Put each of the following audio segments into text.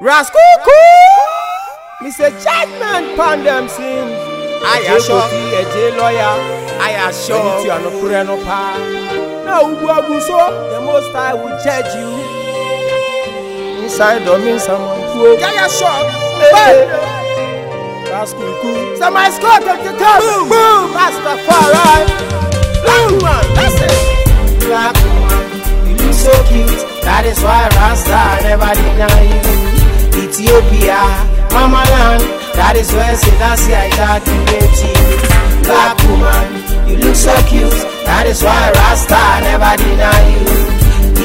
raskuku! Mr chapman pound dem sins. Ayasọ ẹjẹ lọya ayasọ ẹni tí ọ̀nà kúrẹ́ nù pa. Náà ugbu aguso the most I will judge you. Inside of me someone tuo ayasọ bẹ́ẹ̀ raskuku. Samai scott tètè tẹ́ boom. Boom. Pastor farai black man. Lẹ́sẹ̀ black man. You look so cute. That is why rasta never deny you. Ethiopia, Mama land, that is where Selassie I calculate you. Black woman, you look so cute. That is why Rasta never deny you.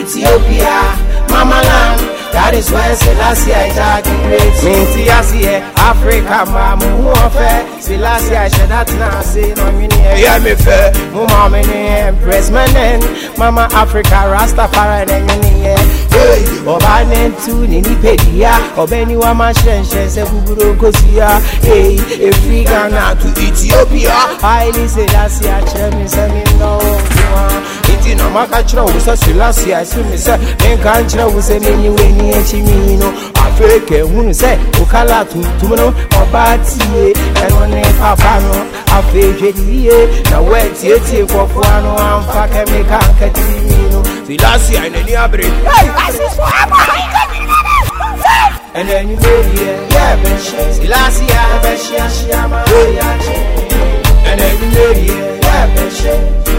Ethiopia, Mama land, that is where Selassie I calculate you. Minti asiye, Africa mamu huofe. Selassie I shed that na say no mini Yeah, me fair. Mu mama ni empress menen Mama Africa Rastafari ye Hey, Ọba ne ntu ni nipedia Ọbẹni wa ma ṣẹ̀ṣẹ̀ sẹ buburo nkosia Hey, efiri Ghana to Ethiopia. Haile Selassie akyerɛ mi sɛ makakyerɛ wo sɛ silase ase me sɛ menka nkyerɛ wo sɛ menyi w'ani akyi nwii no afei ka sɛ wo kala tuntum no ɔbaa tie ɛno ne papa no afei hwɛ yie na woatietie kɔfoa no amfa kɛmika nkatimi no silase a n'ani And then you made it, yeah, bitch. Silasia, yeah, she, I'm a, yeah, she. And then you made it, yeah.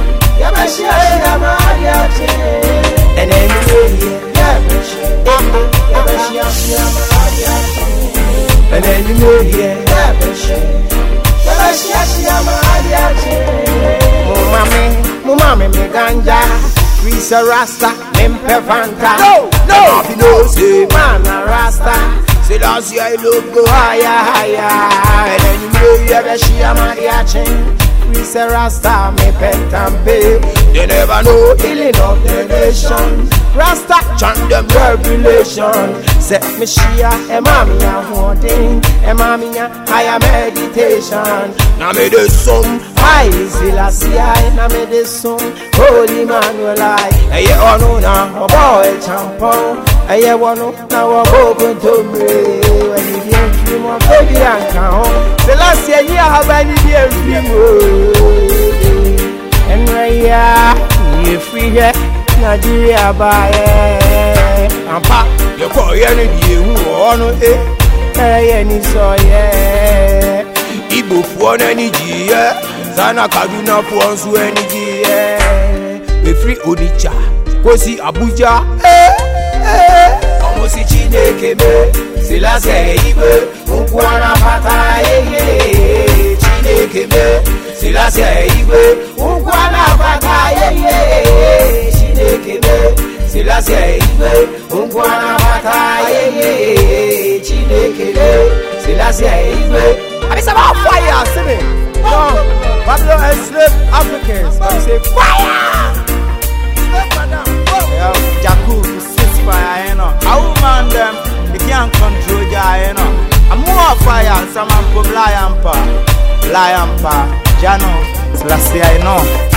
Ɛnɛ anwummerɛ yɛ bɛhyɛ yɛbɛhyiahyia ma yɛakye mo mame mo mame me ganja Risa Rasta, Mempe Fanta. No, no. Happy no say man a Rasta. Selassie I look go higher, higher. And then you know you ever see a man yaching. Risa Rasta, me pentampe. They never know healing of the nation. Rasta. Chant them revelation. Set me shia, e eh, mami a hoarding, e eh, mami a higher meditation. Na me de som. I Selassie I eh, na me de song Holy Manuel I Eye ono na obo e champon Eye wono na wobo kuntumre When you be enfiri mo baby anka ho Selassie yi ahaba ni bi enfiri mo Enwe ya ye free here Nigeria ba ye Ampa. Ye ko ye ni di ehu ono e. Eye ni so ye Igbo fuo na ni ji ye. Sana Kaduna fuo nso ani ji ye. Efiri Onitsha kosi Abuja. Eh, eh. ọmụ si chineke mee silasị igwe ụkwụ a na-apata yeye chineke mee silasị igwe silasị igwe ụkwụ a na-apata yeye chineke silasị igwe abisaba fire sini no babylon enslaved africans but say fire Yeah, Jakku, ceasefire, you know. A woman them, they can't control you. I'm fire, man lion pa, lion pa, Jano, I know.